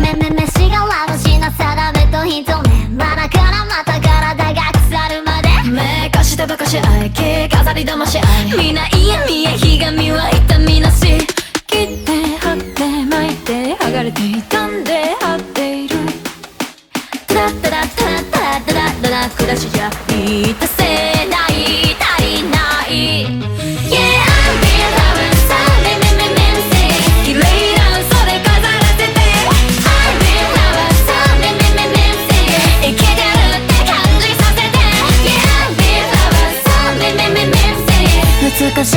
めめめしがわのしな定めと一目まだからまた体が腐るまで。目かしたばかし合い毛飾り騙しいみなえひがみは痛みなし。切って貼って巻いて剥がれて傷んで貼っている。タラッタラッタラッタラッタラッタラッ暮らしじゃいい